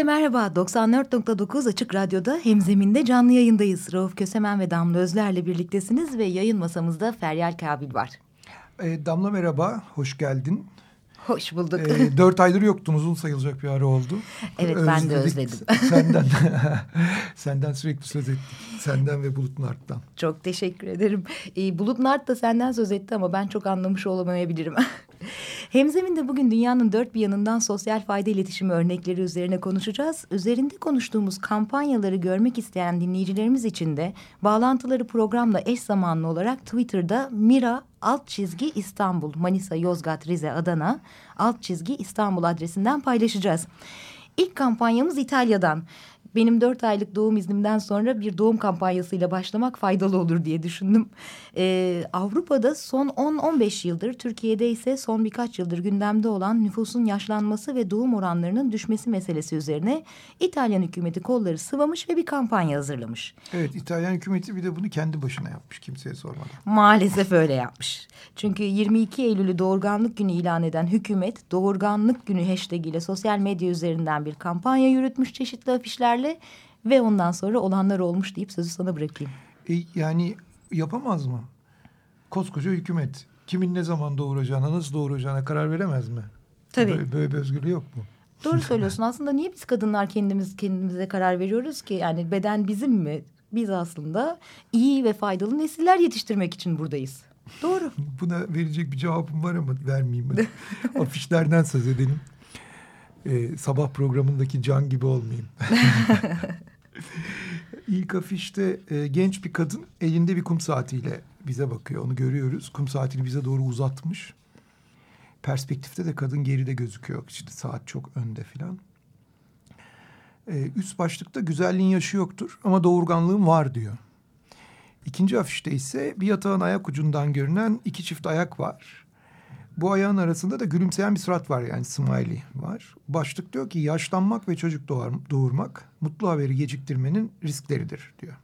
Herkese merhaba. 94.9 Açık Radyo'da Hemzemin'de canlı yayındayız. Rauf Kösemen ve Damla Özler'le birliktesiniz ve yayın masamızda Feryal Kabil var. E, Damla merhaba, hoş geldin. Hoş bulduk. E, dört aydır yoktun, uzun sayılacak bir ara oldu. Evet, Özledik. ben de özledim. Senden, senden sürekli söz ettik. Senden ve Bulut Nart'tan. Çok teşekkür ederim. E, Bulut Nart da senden söz etti ama ben çok anlamış olamayabilirim. Hemzemin'de bugün dünyanın dört bir yanından sosyal fayda iletişimi örnekleri üzerine konuşacağız. Üzerinde konuştuğumuz kampanyaları görmek isteyen dinleyicilerimiz için de bağlantıları programla eş zamanlı olarak Twitter'da Mira alt çizgi İstanbul, Manisa, Yozgat, Rize, Adana alt çizgi İstanbul adresinden paylaşacağız. İlk kampanyamız İtalya'dan benim dört aylık doğum iznimden sonra bir doğum kampanyasıyla başlamak faydalı olur diye düşündüm. Ee, Avrupa'da son 10-15 yıldır, Türkiye'de ise son birkaç yıldır gündemde olan nüfusun yaşlanması ve doğum oranlarının düşmesi meselesi üzerine İtalyan hükümeti kolları sıvamış ve bir kampanya hazırlamış. Evet, İtalyan hükümeti bir de bunu kendi başına yapmış kimseye sormadan. Maalesef öyle yapmış. Çünkü 22 Eylül'ü doğurganlık günü ilan eden hükümet doğurganlık günü hashtag ile sosyal medya üzerinden bir kampanya yürütmüş çeşitli afişlerle ve ondan sonra olanlar olmuş deyip sözü sana bırakayım. E, yani yapamaz mı? Koskoca hükümet kimin ne zaman doğuracağına, nasıl doğuracağına karar veremez mi? Tabii. Böyle, böyle bir özgürlüğü yok mu? Doğru söylüyorsun. Aslında niye biz kadınlar kendimiz kendimize karar veriyoruz ki? Yani beden bizim mi? Biz aslında iyi ve faydalı nesiller yetiştirmek için buradayız. Doğru. Buna verecek bir cevabım var ama vermeyeyim ben. Afişlerden söz edelim e, sabah programındaki can gibi olmayayım. İlk afişte e, genç bir kadın elinde bir kum saatiyle bize bakıyor. Onu görüyoruz. Kum saatini bize doğru uzatmış. Perspektifte de kadın geride gözüküyor. İşte saat çok önde filan. E, üst başlıkta güzelliğin yaşı yoktur ama doğurganlığın var diyor. İkinci afişte ise bir yatağın ayak ucundan görünen iki çift ayak var. Bu ayağın arasında da gülümseyen bir surat var yani smiley var. Başlık diyor ki yaşlanmak ve çocuk doğar, doğurmak mutlu haberi geciktirmenin riskleridir diyor.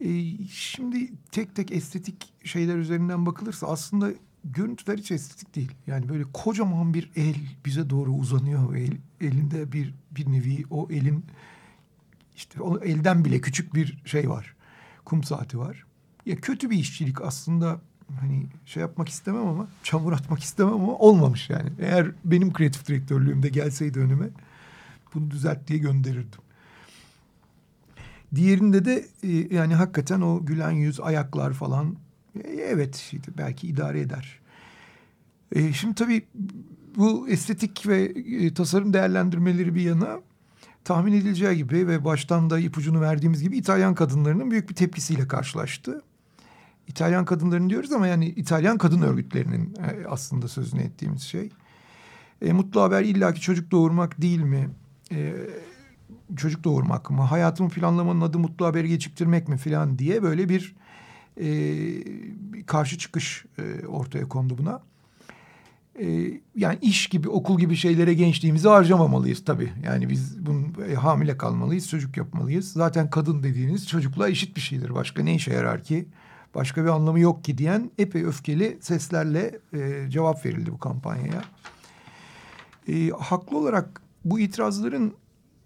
Ee, şimdi tek tek estetik şeyler üzerinden bakılırsa aslında görüntüler hiç estetik değil. Yani böyle kocaman bir el bize doğru uzanıyor. El, elinde bir, bir nevi o elin işte o elden bile küçük bir şey var. Kum saati var. Ya kötü bir işçilik aslında hani şey yapmak istemem ama çamur atmak istemem ama olmamış yani. Eğer benim kreatif direktörlüğümde gelseydi önüme bunu düzelt diye gönderirdim. Diğerinde de e, yani hakikaten o gülen yüz, ayaklar falan e, evet işte belki idare eder. E, şimdi tabii bu estetik ve e, tasarım değerlendirmeleri bir yana tahmin edileceği gibi ve baştan da ipucunu verdiğimiz gibi İtalyan kadınlarının büyük bir tepkisiyle karşılaştı. İtalyan kadınların diyoruz ama yani İtalyan kadın örgütlerinin e, aslında sözünü ettiğimiz şey. E, mutlu haber illaki çocuk doğurmak değil mi? E, çocuk doğurmak mı? Hayatımı planlamanın adı mutlu haberi geciktirmek mi filan diye böyle bir e, karşı çıkış e, ortaya kondu buna. E, yani iş gibi, okul gibi şeylere gençliğimizi harcamamalıyız tabii. Yani biz bunun e, hamile kalmalıyız, çocuk yapmalıyız. Zaten kadın dediğiniz çocukla eşit bir şeydir. Başka ne işe yarar ki? Başka bir anlamı yok ki diyen epey öfkeli seslerle e, cevap verildi bu kampanyaya. E, haklı olarak bu itirazların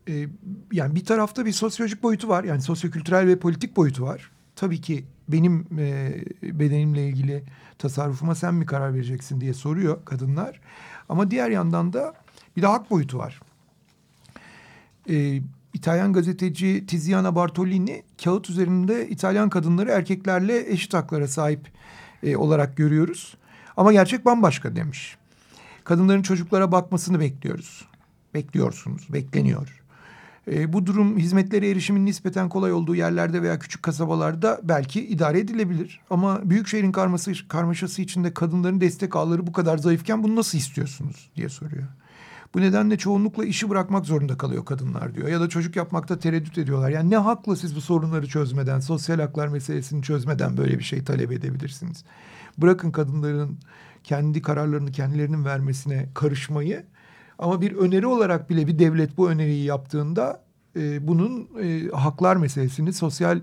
e, yani bir tarafta bir sosyolojik boyutu var. Yani sosyokültürel ve politik boyutu var. Tabii ki benim e, bedenimle ilgili tasarrufuma sen mi karar vereceksin diye soruyor kadınlar. Ama diğer yandan da bir de hak boyutu var. E, İtalyan gazeteci Tiziana Bartolini kağıt üzerinde İtalyan kadınları erkeklerle eşit haklara sahip e, olarak görüyoruz. Ama gerçek bambaşka demiş. Kadınların çocuklara bakmasını bekliyoruz. Bekliyorsunuz, bekleniyor. E, bu durum hizmetlere erişimin nispeten kolay olduğu yerlerde veya küçük kasabalarda belki idare edilebilir. Ama büyük şehrin karması, karmaşası içinde kadınların destek ağları bu kadar zayıfken bunu nasıl istiyorsunuz diye soruyor. Bu nedenle çoğunlukla işi bırakmak zorunda kalıyor kadınlar diyor. Ya da çocuk yapmakta tereddüt ediyorlar. Yani ne hakla siz bu sorunları çözmeden, sosyal haklar meselesini çözmeden böyle bir şey talep edebilirsiniz. Bırakın kadınların kendi kararlarını kendilerinin vermesine karışmayı. Ama bir öneri olarak bile bir devlet bu öneriyi yaptığında e, bunun e, haklar meselesini, sosyal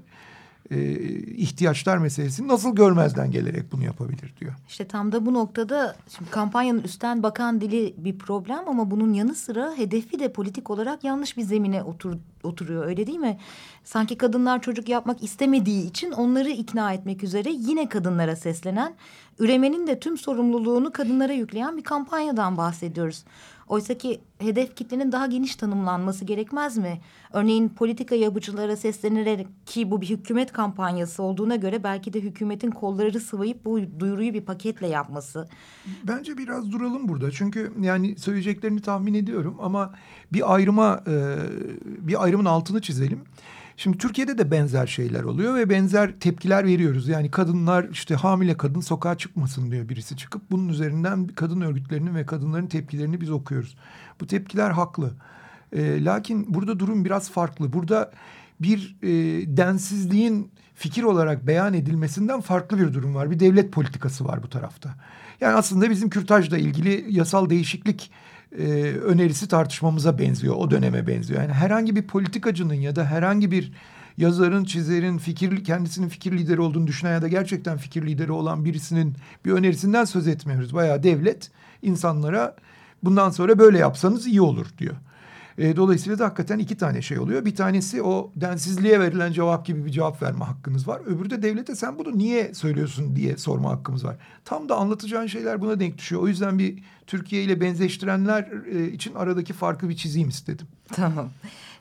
e, ihtiyaçlar meselesini nasıl görmezden gelerek bunu yapabilir diyor. İşte tam da bu noktada şimdi kampanyanın üstten bakan dili bir problem ama bunun yanı sıra hedefi de politik olarak yanlış bir zemine otur, oturuyor öyle değil mi? Sanki kadınlar çocuk yapmak istemediği için onları ikna etmek üzere yine kadınlara seslenen, üremenin de tüm sorumluluğunu kadınlara yükleyen bir kampanyadan bahsediyoruz. Oysa ki hedef kitlenin daha geniş tanımlanması gerekmez mi? Örneğin politika yapıcılara seslenerek ki bu bir hükümet kampanyası olduğuna göre belki de hükümetin kolları sıvayıp bu duyuruyu bir paketle yapması. Bence biraz duralım burada. Çünkü yani söyleyeceklerini tahmin ediyorum ama bir ayrıma bir ayrımın altını çizelim. Şimdi Türkiye'de de benzer şeyler oluyor ve benzer tepkiler veriyoruz. Yani kadınlar işte hamile kadın sokağa çıkmasın diyor birisi çıkıp bunun üzerinden kadın örgütlerinin ve kadınların tepkilerini biz okuyoruz. Bu tepkiler haklı. E, lakin burada durum biraz farklı. Burada bir e, densizliğin fikir olarak beyan edilmesinden farklı bir durum var. Bir devlet politikası var bu tarafta. Yani aslında bizim kürtajla ilgili yasal değişiklik e, önerisi tartışmamıza benziyor. O döneme benziyor. Yani herhangi bir politikacının ya da herhangi bir yazarın, çizerin, fikir, kendisinin fikir lideri olduğunu düşünen ya da gerçekten fikir lideri olan birisinin bir önerisinden söz etmiyoruz. Bayağı devlet insanlara bundan sonra böyle yapsanız iyi olur diyor. E, dolayısıyla da hakikaten iki tane şey oluyor. Bir tanesi o densizliğe verilen cevap gibi bir cevap verme hakkınız var. Öbürü de devlete sen bunu niye söylüyorsun diye sorma hakkımız var. Tam da anlatacağın şeyler buna denk düşüyor. O yüzden bir Türkiye ile benzeştirenler e, için aradaki farkı bir çizeyim istedim. Tamam.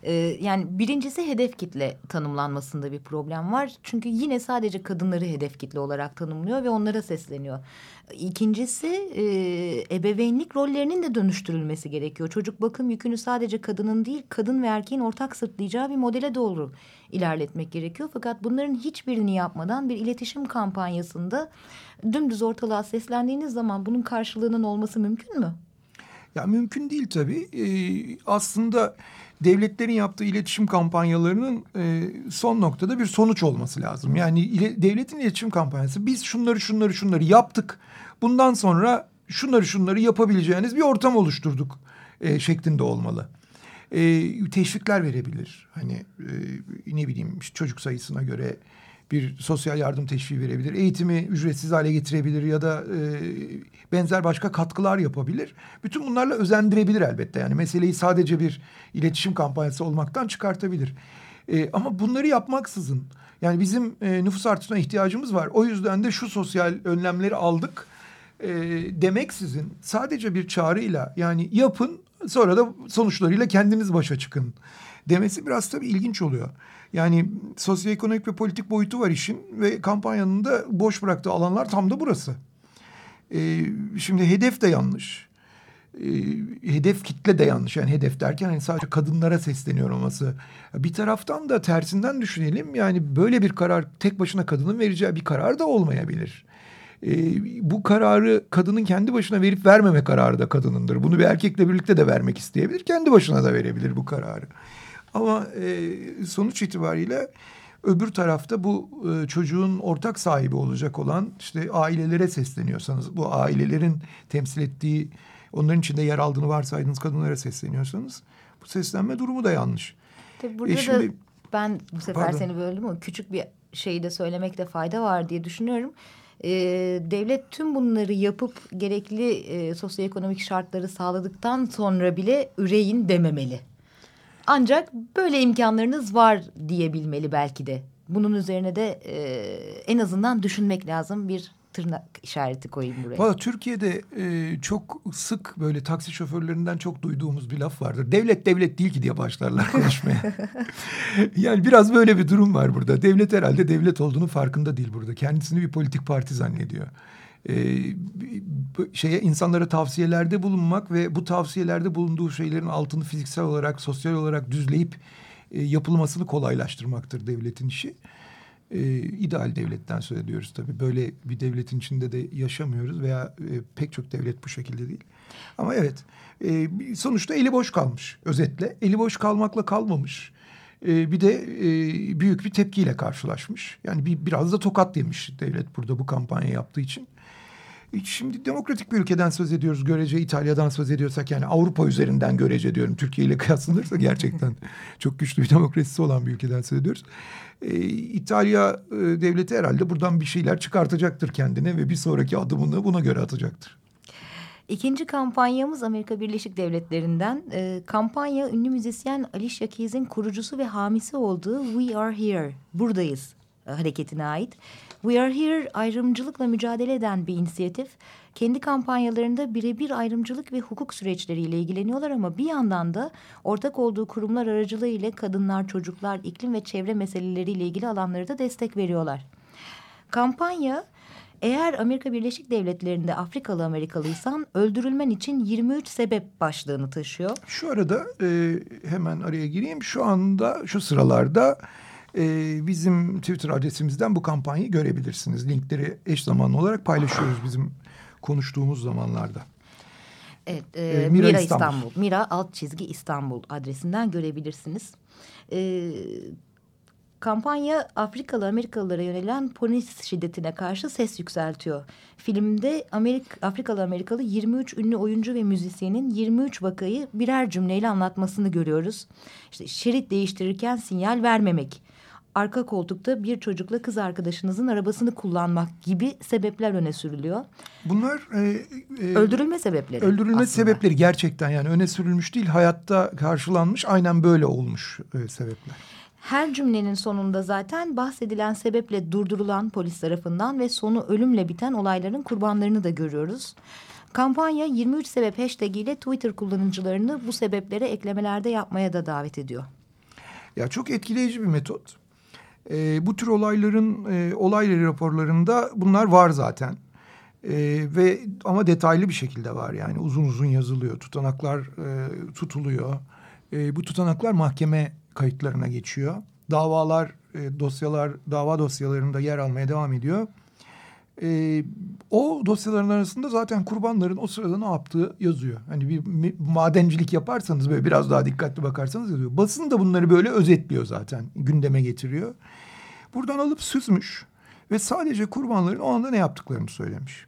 Ee, yani birincisi hedef kitle tanımlanmasında bir problem var. Çünkü yine sadece kadınları hedef kitle olarak tanımlıyor ve onlara sesleniyor. İkincisi e, ebeveynlik rollerinin de dönüştürülmesi gerekiyor. Çocuk bakım yükünü sadece kadının değil kadın ve erkeğin ortak sırtlayacağı bir modele doğru ilerletmek gerekiyor. Fakat bunların hiçbirini yapmadan bir iletişim kampanyasında dümdüz ortalığa seslendiğiniz zaman bunun karşılığının olması mümkün mü? Ya mümkün değil tabii. Ee, aslında devletlerin yaptığı iletişim kampanyalarının e, son noktada bir sonuç olması lazım. Yani ile, devletin iletişim kampanyası biz şunları şunları şunları yaptık. Bundan sonra şunları şunları yapabileceğiniz bir ortam oluşturduk e, şeklinde olmalı. E, teşvikler verebilir. Hani e, ne bileyim çocuk sayısına göre bir sosyal yardım teşviği verebilir. Eğitimi ücretsiz hale getirebilir ya da e, benzer başka katkılar yapabilir. Bütün bunlarla özendirebilir elbette. Yani meseleyi sadece bir iletişim kampanyası olmaktan çıkartabilir. E, ama bunları yapmaksızın yani bizim e, nüfus artışına ihtiyacımız var. O yüzden de şu sosyal önlemleri aldık e, demeksizin sadece bir çağrıyla yani yapın sonra da sonuçlarıyla kendiniz başa çıkın demesi biraz tabii ilginç oluyor. Yani sosyoekonomik ve politik boyutu var işin ve kampanyanın da boş bıraktığı alanlar tam da burası. Ee, şimdi hedef de yanlış. Ee, hedef kitle de yanlış. Yani hedef derken hani sadece kadınlara sesleniyor olması. Bir taraftan da tersinden düşünelim. Yani böyle bir karar tek başına kadının vereceği bir karar da olmayabilir. Ee, bu kararı kadının kendi başına verip vermeme kararı da kadınındır. Bunu bir erkekle birlikte de vermek isteyebilir. Kendi başına da verebilir bu kararı. Ama e, sonuç itibariyle öbür tarafta bu e, çocuğun ortak sahibi olacak olan işte ailelere sesleniyorsanız bu ailelerin temsil ettiği onların içinde yer aldığını varsaydığınız kadınlara sesleniyorsanız bu seslenme durumu da yanlış. Tabii e, burada e şimdi, da ben bu sefer pardon. seni böldüm ama küçük bir şeyi de söylemekte fayda var diye düşünüyorum. Ee, devlet tüm bunları yapıp gerekli e, sosyoekonomik şartları sağladıktan sonra bile üreyin dememeli. Ancak böyle imkanlarınız var diyebilmeli belki de. Bunun üzerine de e, en azından düşünmek lazım bir tırnak işareti koyayım buraya. Valla Türkiye'de e, çok sık böyle taksi şoförlerinden çok duyduğumuz bir laf vardır. Devlet devlet değil ki diye başlarlar konuşmaya. yani biraz böyle bir durum var burada. Devlet herhalde devlet olduğunu farkında değil burada. Kendisini bir politik parti zannediyor. E, şeye insanlara tavsiyelerde bulunmak ve bu tavsiyelerde bulunduğu şeylerin altını fiziksel olarak, sosyal olarak düzleyip e, yapılmasını kolaylaştırmaktır devletin işi. E, ideal devletten söz ediyoruz tabii. Böyle bir devletin içinde de yaşamıyoruz veya e, pek çok devlet bu şekilde değil. Ama evet e, sonuçta eli boş kalmış özetle. Eli boş kalmakla kalmamış. E, bir de e, büyük bir tepkiyle karşılaşmış. Yani bir, biraz da tokat yemiş devlet burada bu kampanya yaptığı için. Şimdi demokratik bir ülkeden söz ediyoruz. Görece İtalya'dan söz ediyorsak yani Avrupa üzerinden görece diyorum. Türkiye ile kıyaslanırsa gerçekten çok güçlü bir demokrasisi olan bir ülkeden söz ediyoruz. Ee, İtalya e, devleti herhalde buradan bir şeyler çıkartacaktır kendine ve bir sonraki adımını buna göre atacaktır. İkinci kampanyamız Amerika Birleşik Devletleri'nden. E, kampanya ünlü müzisyen Alicia Keys'in kurucusu ve hamisi olduğu We Are Here, Buradayız hareketine ait. We Are Here ayrımcılıkla mücadele eden bir inisiyatif. Kendi kampanyalarında birebir ayrımcılık ve hukuk süreçleriyle ilgileniyorlar ama bir yandan da ortak olduğu kurumlar aracılığı ile kadınlar, çocuklar, iklim ve çevre meseleleriyle ilgili alanları da destek veriyorlar. Kampanya eğer Amerika Birleşik Devletleri'nde Afrikalı Amerikalıysan öldürülmen için 23 sebep başlığını taşıyor. Şu arada e, hemen araya gireyim. Şu anda şu sıralarda e, bizim Twitter adresimizden bu kampanyayı görebilirsiniz. Linkleri eş zamanlı olarak paylaşıyoruz bizim konuştuğumuz zamanlarda. Evet, e, e, Mira, Mira İstanbul. İstanbul. Mira alt çizgi İstanbul adresinden görebilirsiniz. E, kampanya Afrikalı Amerikalılara yönelen polis şiddetine karşı ses yükseltiyor. Filmde Amerik, Afrikalı Amerikalı 23 ünlü oyuncu ve müzisyenin 23 vakayı birer cümleyle anlatmasını görüyoruz. İşte şerit değiştirirken sinyal vermemek arka koltukta bir çocukla kız arkadaşınızın arabasını kullanmak gibi sebepler öne sürülüyor. Bunlar e, e, öldürülme sebepleri. Öldürülme aslında. sebepleri gerçekten yani öne sürülmüş değil hayatta karşılanmış aynen böyle olmuş e, sebepler. Her cümlenin sonunda zaten bahsedilen sebeple durdurulan polis tarafından ve sonu ölümle biten olayların kurbanlarını da görüyoruz. Kampanya 23 sebep hashtag ile Twitter kullanıcılarını bu sebeplere eklemelerde yapmaya da davet ediyor. Ya çok etkileyici bir metot. E, bu tür olayların e, olay raporlarında bunlar var zaten. E, ve ama detaylı bir şekilde var yani uzun uzun yazılıyor. Tutanaklar e, tutuluyor. E, bu tutanaklar mahkeme kayıtlarına geçiyor. Davalar, e, dosyalar, dava dosyalarında yer almaya devam ediyor. E, o dosyaların arasında zaten kurbanların o sırada ne yaptığı yazıyor. Hani bir madencilik yaparsanız böyle biraz daha dikkatli bakarsanız yazıyor. Basın da bunları böyle özetliyor zaten. Gündeme getiriyor. Buradan alıp süzmüş ve sadece kurbanların o anda ne yaptıklarını söylemiş.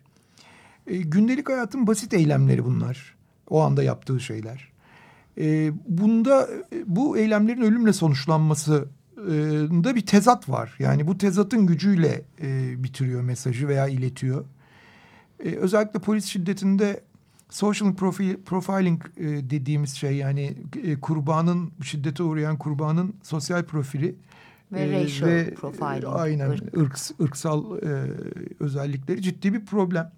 E, gündelik hayatın basit eylemleri bunlar. O anda yaptığı şeyler. E, bunda e, bu eylemlerin ölümle sonuçlanması da bir tezat var. Yani bu tezatın gücüyle e, bitiriyor mesajı veya iletiyor. E, özellikle polis şiddetinde social profil, profiling e, dediğimiz şey yani e, kurbanın şiddete uğrayan kurbanın sosyal profili ve e, racial ve, profiling. Aynen ırk. Irk, ırksal e, özellikleri ciddi bir problem.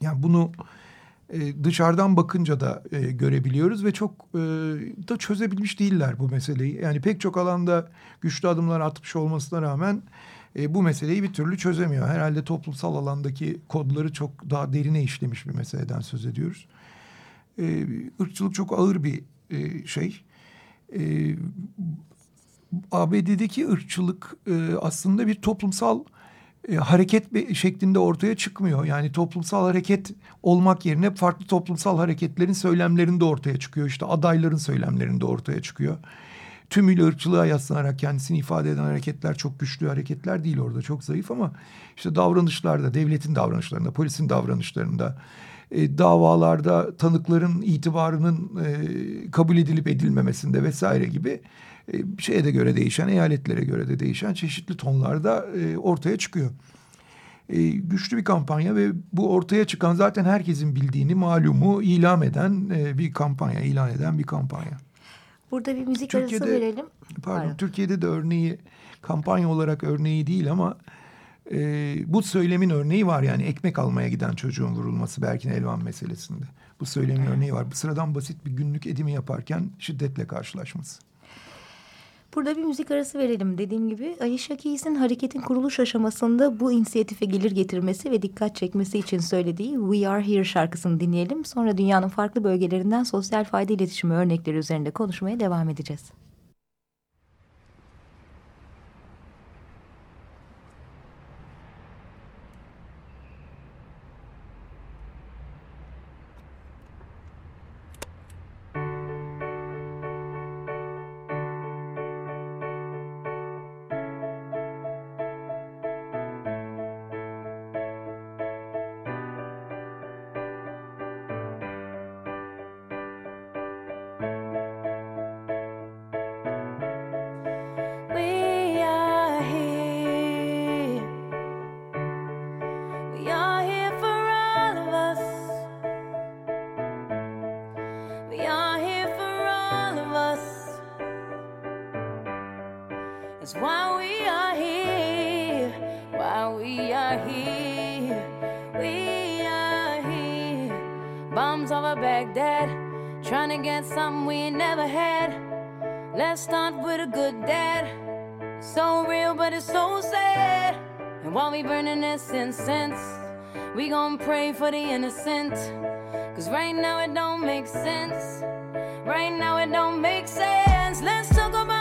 Yani bunu e, dışarıdan bakınca da e, görebiliyoruz ve çok e, da çözebilmiş değiller bu meseleyi. Yani pek çok alanda güçlü adımlar atmış olmasına rağmen e, bu meseleyi bir türlü çözemiyor. Herhalde toplumsal alandaki kodları çok daha derine işlemiş bir meseleden söz ediyoruz. E, ırkçılık çok ağır bir e, şey. E, ABD'deki ırkçılık e, aslında bir toplumsal e, hareket şeklinde ortaya çıkmıyor. Yani toplumsal hareket olmak yerine farklı toplumsal hareketlerin söylemlerinde ortaya çıkıyor. İşte adayların söylemlerinde ortaya çıkıyor. Tümüyle ırkçılığa yaslanarak kendisini ifade eden hareketler çok güçlü hareketler değil orada. Çok zayıf ama işte davranışlarda, devletin davranışlarında, polisin davranışlarında, e, davalarda tanıkların itibarının e, kabul edilip edilmemesinde vesaire gibi e, şeye de göre değişen, eyaletlere göre de değişen çeşitli tonlarda e, ortaya çıkıyor. E, güçlü bir kampanya ve bu ortaya çıkan zaten herkesin bildiğini malumu ilan eden e, bir kampanya, ilan eden bir kampanya. Burada bir müzik Türkiye'de, arası verelim. Pardon, pardon, Türkiye'de de örneği kampanya olarak örneği değil ama e, bu söylemin örneği var yani ekmek almaya giden çocuğun vurulması Berkin Elvan meselesinde. Bu söylemin örneği var. Bu sıradan basit bir günlük edimi yaparken şiddetle karşılaşması. Burada bir müzik arası verelim. Dediğim gibi Ayşe Keys'in hareketin kuruluş aşamasında bu inisiyatife gelir getirmesi ve dikkat çekmesi için söylediği We Are Here şarkısını dinleyelim. Sonra dünyanın farklı bölgelerinden sosyal fayda iletişimi örnekleri üzerinde konuşmaya devam edeceğiz. get something we never had. Let's start with a good dad. So real, but it's so sad. And while we burning this incense, we gon' pray for the innocent. Cause right now it don't make sense. Right now it don't make sense. Let's talk about.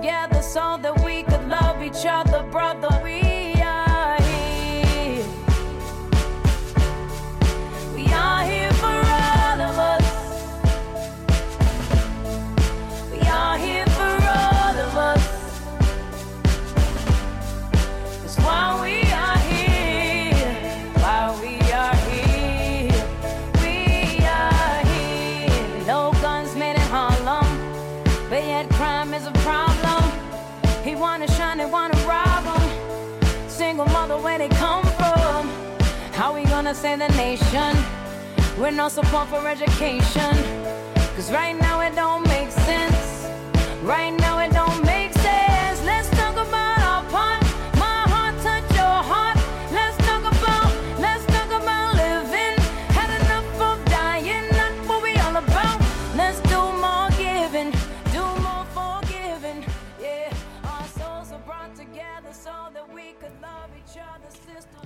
Together so that we could love each other, brother. Gonna save the nation with no support for education. Cause right now it don't make sense.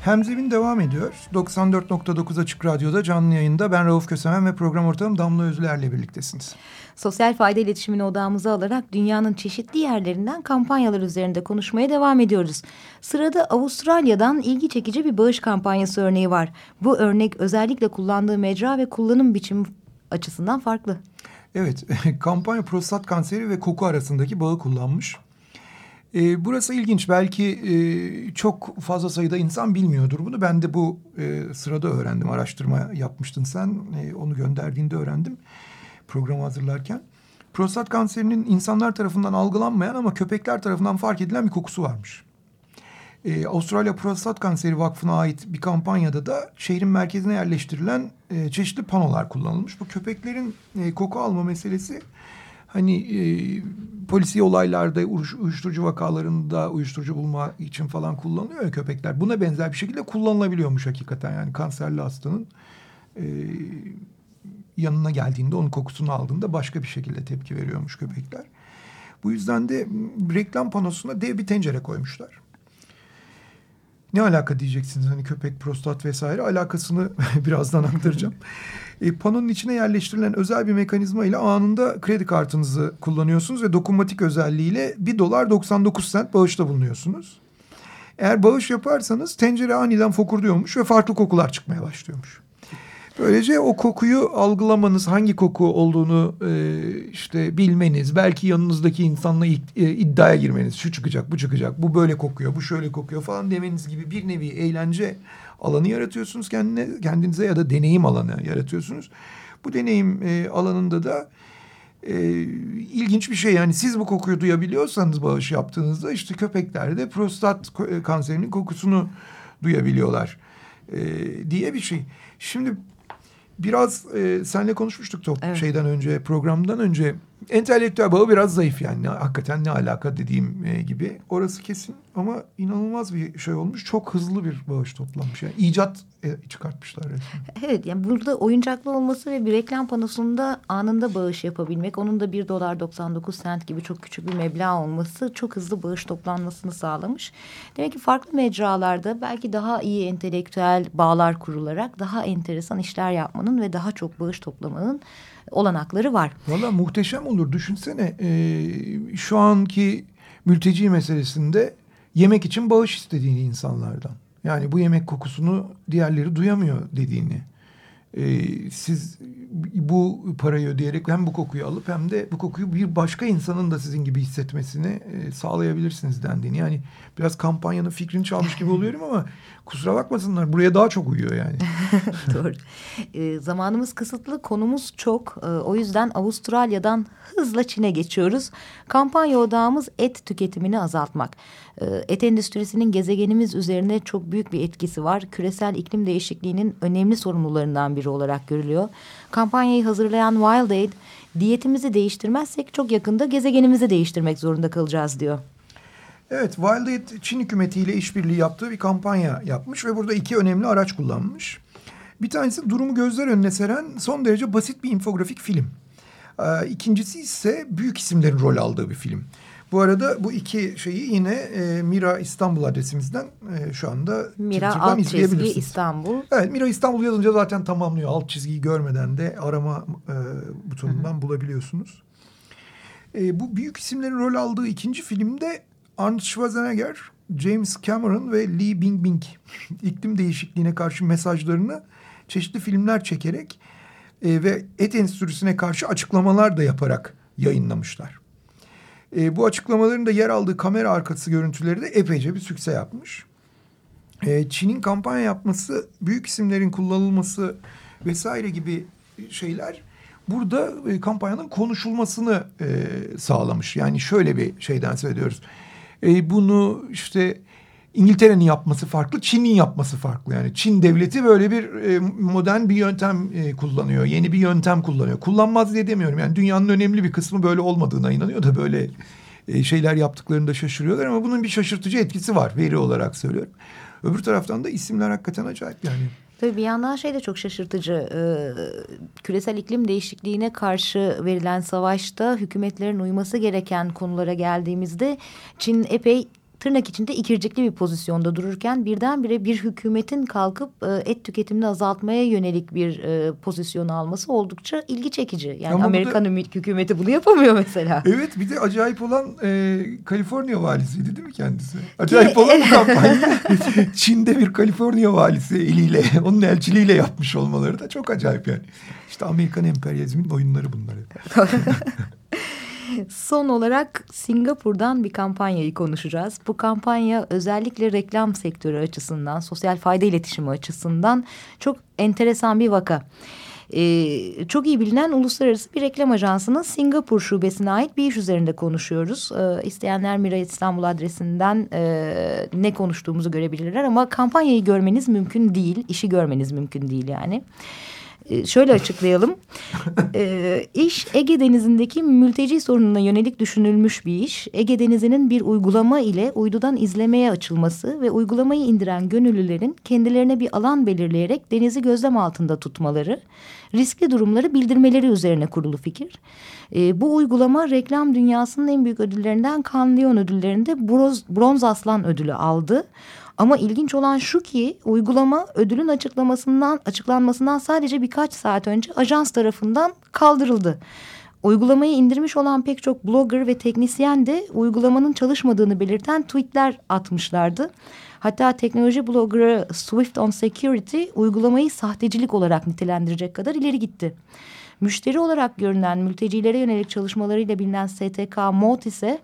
Hemzemin devam ediyor. 94.9 Açık Radyo'da canlı yayında ben Rauf Kösemen ve program ortağım Damla Özler'le birliktesiniz. Sosyal fayda iletişimini odağımıza alarak dünyanın çeşitli yerlerinden kampanyalar üzerinde konuşmaya devam ediyoruz. Sırada Avustralya'dan ilgi çekici bir bağış kampanyası örneği var. Bu örnek özellikle kullandığı mecra ve kullanım biçimi açısından farklı. Evet, kampanya prostat kanseri ve koku arasındaki bağı kullanmış. E, burası ilginç. Belki e, çok fazla sayıda insan bilmiyordur bunu. Ben de bu e, sırada öğrendim. Araştırma yapmıştın sen. E, onu gönderdiğinde öğrendim programı hazırlarken. Prostat kanserinin insanlar tarafından algılanmayan ama köpekler tarafından fark edilen bir kokusu varmış. Ee, Avustralya Prostat Kanseri Vakfı'na ait bir kampanyada da şehrin merkezine yerleştirilen e, çeşitli panolar kullanılmış. Bu köpeklerin e, koku alma meselesi hani e, polisi olaylarda uyuşturucu vakalarında uyuşturucu bulma için falan kullanılıyor ya köpekler. Buna benzer bir şekilde kullanılabiliyormuş hakikaten yani kanserli hastanın e, yanına geldiğinde onun kokusunu aldığında başka bir şekilde tepki veriyormuş köpekler. Bu yüzden de reklam panosuna dev bir tencere koymuşlar. Ne alaka diyeceksiniz hani köpek, prostat vesaire alakasını birazdan aktaracağım. E, panonun içine yerleştirilen özel bir mekanizma ile anında kredi kartınızı kullanıyorsunuz ve dokunmatik özelliğiyle 1 dolar 99 sent bağışta bulunuyorsunuz. Eğer bağış yaparsanız tencere aniden fokurduyormuş ve farklı kokular çıkmaya başlıyormuş. Böylece o kokuyu algılamanız, hangi koku olduğunu e, işte bilmeniz, belki yanınızdaki insanla e, iddiaya girmeniz, şu çıkacak, bu çıkacak, bu böyle kokuyor, bu şöyle kokuyor falan demeniz gibi bir nevi eğlence alanı yaratıyorsunuz kendine, kendinize ya da deneyim alanı yaratıyorsunuz. Bu deneyim e, alanında da e, ilginç bir şey yani siz bu kokuyu duyabiliyorsanız bağış yaptığınızda işte köpekler de prostat e, kanserinin kokusunu duyabiliyorlar e, diye bir şey. Şimdi biraz e, senle konuşmuştuk top evet. şeyden önce programdan önce entelektüel bağı biraz zayıf yani. Hakikaten ne alaka dediğim e, gibi. Orası kesin ama inanılmaz bir şey olmuş. Çok hızlı bir bağış toplanmış. Yani icat e, çıkartmışlar resmen. Evet yani burada oyuncaklı olması ve bir reklam panosunda anında bağış yapabilmek. Onun da 1 dolar 99 sent gibi çok küçük bir meblağ olması çok hızlı bağış toplanmasını sağlamış. Demek ki farklı mecralarda belki daha iyi entelektüel bağlar kurularak daha enteresan işler yapmanın ve daha çok bağış toplamanın olanakları var. Valla muhteşem olur. Düşünsene e, şu anki mülteci meselesinde yemek için bağış istediğini insanlardan. Yani bu yemek kokusunu diğerleri duyamıyor dediğini. E, siz bu parayı ödeyerek hem bu kokuyu alıp hem de bu kokuyu bir başka insanın da sizin gibi hissetmesini e, sağlayabilirsiniz dendiğini. Yani biraz kampanyanın fikrini çalmış gibi oluyorum ama kusura bakmasınlar buraya daha çok uyuyor yani. Doğru. E, zamanımız kısıtlı, konumuz çok. E, o yüzden Avustralya'dan hızla Çin'e geçiyoruz. Kampanya odağımız et tüketimini azaltmak. E, et endüstrisinin gezegenimiz üzerine çok büyük bir etkisi var. Küresel iklim değişikliğinin önemli sorumlularından biri olarak görülüyor. Kampanyayı hazırlayan Wild Aid, diyetimizi değiştirmezsek çok yakında gezegenimizi değiştirmek zorunda kalacağız diyor. Evet, Wild Aid Çin hükümetiyle işbirliği yaptığı bir kampanya yapmış ve burada iki önemli araç kullanmış. Bir tanesi durumu gözler önüne seren son derece basit bir infografik film. Ee, ikincisi ise büyük isimlerin rol aldığı bir film. Bu arada bu iki şeyi yine e, Mira İstanbul adresimizden e, şu anda Mira alt çizgi İstanbul. Evet Mira İstanbul yazınca zaten tamamlıyor. Alt çizgiyi görmeden de arama e, butonundan Hı -hı. bulabiliyorsunuz. E, bu büyük isimlerin rol aldığı ikinci filmde Arnold Schwarzenegger, James Cameron ve Lee Bingbing iklim değişikliğine karşı mesajlarını çeşitli filmler çekerek e, ve et endüstrisine karşı açıklamalar da yaparak yayınlamışlar. E, bu açıklamaların da yer aldığı kamera arkası görüntüleri de epeyce bir sükse yapmış. E, Çin'in kampanya yapması, büyük isimlerin kullanılması vesaire gibi şeyler burada e, kampanyanın konuşulmasını e, sağlamış. Yani şöyle bir şeyden söylüyoruz. E, bunu işte İngiltere'nin yapması farklı, Çin'in yapması farklı. Yani Çin devleti böyle bir e, modern bir yöntem e, kullanıyor. Yeni bir yöntem kullanıyor. Kullanmaz diye demiyorum. Yani dünyanın önemli bir kısmı böyle olmadığına inanıyor da böyle e, şeyler yaptıklarında şaşırıyorlar. Ama bunun bir şaşırtıcı etkisi var veri olarak söylüyorum. Öbür taraftan da isimler hakikaten acayip yani. Tabii bir yandan şey de çok şaşırtıcı. Ee, küresel iklim değişikliğine karşı verilen savaşta hükümetlerin uyması gereken konulara geldiğimizde Çin epey tırnak içinde ikircikli bir pozisyonda dururken birdenbire bir hükümetin kalkıp e, et tüketimini azaltmaya yönelik bir e, pozisyon alması oldukça ilgi çekici. Yani Ama Amerikan da, hükümeti bunu yapamıyor mesela. Evet bir de acayip olan e, Kaliforniya valisiydi değil mi kendisi? Acayip olan bu kampanya. Çin'de bir Kaliforniya valisi eliyle onun elçiliğiyle yapmış olmaları da çok acayip yani. İşte Amerikan emperyalizmin oyunları bunlar. Son olarak Singapur'dan bir kampanyayı konuşacağız. Bu kampanya özellikle reklam sektörü açısından, sosyal fayda iletişimi açısından çok enteresan bir vaka. Ee, çok iyi bilinen uluslararası bir reklam ajansının Singapur şubesine ait bir iş üzerinde konuşuyoruz. Ee, isteyenler Mira İstanbul adresinden e, ne konuştuğumuzu görebilirler ama kampanyayı görmeniz mümkün değil, işi görmeniz mümkün değil yani. Şöyle açıklayalım. e, iş Ege Denizi'ndeki mülteci sorununa yönelik düşünülmüş bir iş. Ege Denizi'nin bir uygulama ile uydudan izlemeye açılması ve uygulamayı indiren gönüllülerin kendilerine bir alan belirleyerek denizi gözlem altında tutmaları, riskli durumları bildirmeleri üzerine kurulu fikir. E, bu uygulama reklam dünyasının en büyük ödüllerinden Cannes Lion ödüllerinde bronz, bronz aslan ödülü aldı. Ama ilginç olan şu ki uygulama ödülün açıklamasından açıklanmasından sadece birkaç saat önce ajans tarafından kaldırıldı. Uygulamayı indirmiş olan pek çok blogger ve teknisyen de uygulamanın çalışmadığını belirten tweetler atmışlardı. Hatta teknoloji bloggerı Swift on Security uygulamayı sahtecilik olarak nitelendirecek kadar ileri gitti. Müşteri olarak görünen mültecilere yönelik çalışmalarıyla bilinen STK MOT ise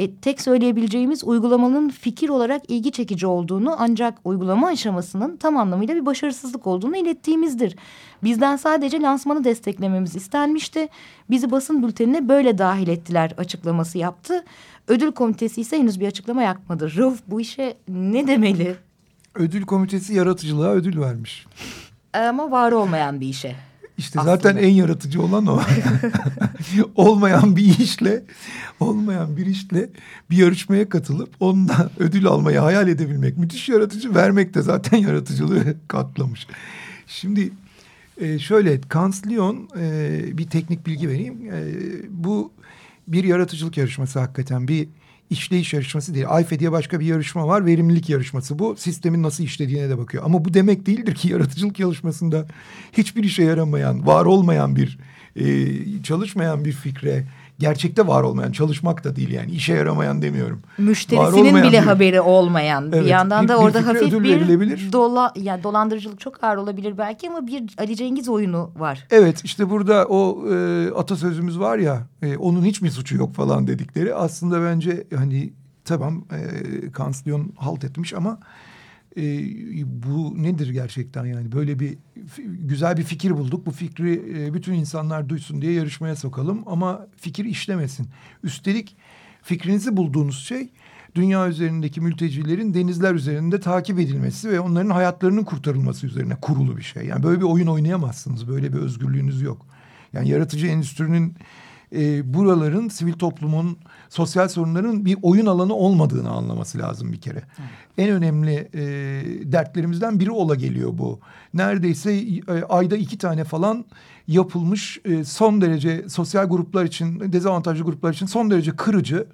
e, tek söyleyebileceğimiz uygulamanın fikir olarak ilgi çekici olduğunu ancak uygulama aşamasının tam anlamıyla bir başarısızlık olduğunu ilettiğimizdir. Bizden sadece lansmanı desteklememiz istenmişti. Bizi basın bültenine böyle dahil ettiler açıklaması yaptı. Ödül komitesi ise henüz bir açıklama yapmadı. Rauf bu işe ne demeli? Ödül komitesi yaratıcılığa ödül vermiş. Ama var olmayan bir işe. İşte Aslında. zaten en yaratıcı olan o. olmayan bir işle, olmayan bir işle bir yarışmaya katılıp onunla ödül almayı hayal edebilmek. Müthiş yaratıcı, vermek de zaten yaratıcılığı katlamış. Şimdi e, şöyle, Kans Lyon e, bir teknik bilgi vereyim. E, bu bir yaratıcılık yarışması hakikaten bir işleyiş yarışması değil. AYFE diye başka bir yarışma var. Verimlilik yarışması bu. Sistemin nasıl işlediğine de bakıyor. Ama bu demek değildir ki yaratıcılık yarışmasında hiçbir işe yaramayan, var olmayan bir, e, çalışmayan bir fikre, gerçekte var olmayan, çalışmak da değil yani işe yaramayan demiyorum. Müşterisinin bile bir- haberi olmayan. Evet, bir yandan bir- da bir orada hafif bir dola yani dolandırıcılık çok ağır olabilir belki ama bir Ali Cengiz oyunu var. Evet işte burada o e, atasözümüz var ya e, onun hiç mi suçu yok falan dedikleri aslında bence hani tamam e, Kansliyon halt etmiş ama e, bu nedir gerçekten yani böyle bir güzel bir fikir bulduk bu fikri e, bütün insanlar duysun diye yarışmaya sokalım ama fikir işlemesin. Üstelik fikrinizi bulduğunuz şey dünya üzerindeki mültecilerin denizler üzerinde takip edilmesi ve onların hayatlarının kurtarılması üzerine kurulu bir şey. Yani böyle bir oyun oynayamazsınız. Böyle bir özgürlüğünüz yok. Yani yaratıcı endüstrinin e, buraların sivil toplumun sosyal sorunların bir oyun alanı olmadığını anlaması lazım bir kere. En önemli e, dertlerimizden biri ola geliyor bu. Neredeyse e, ayda iki tane falan yapılmış e, son derece sosyal gruplar için dezavantajlı gruplar için son derece kırıcı